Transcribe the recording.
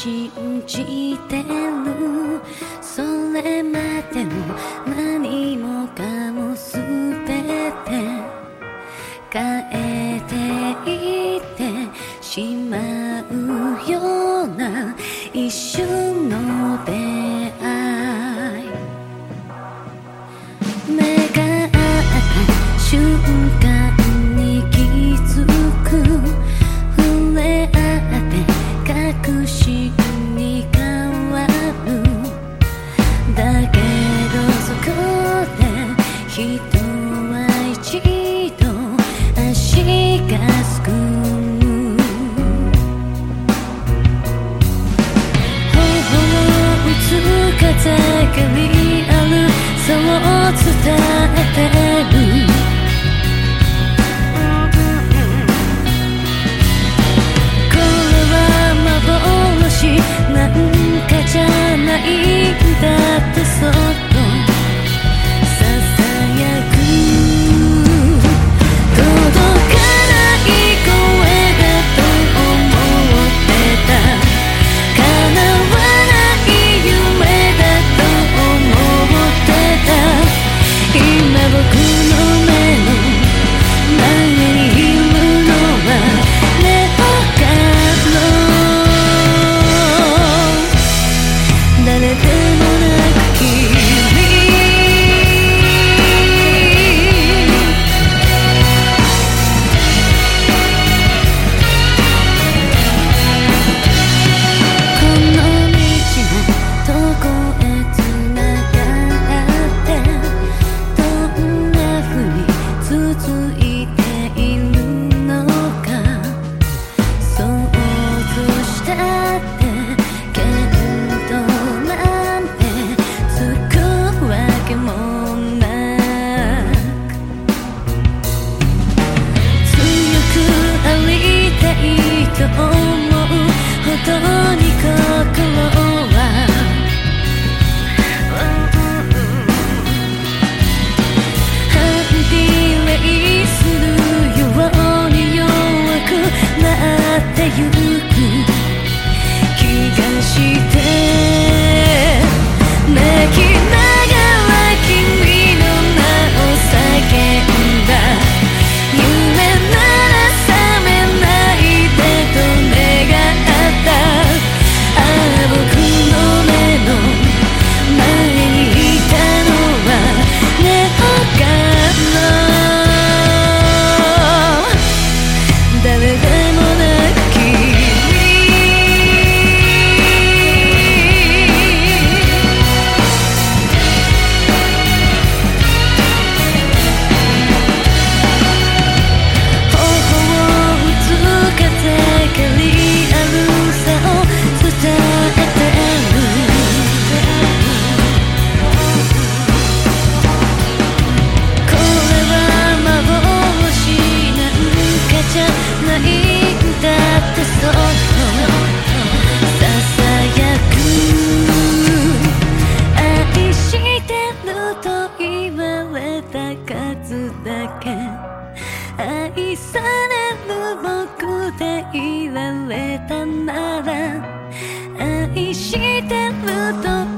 信じてる。それまでの伝えらってゆくって言われたなら愛してると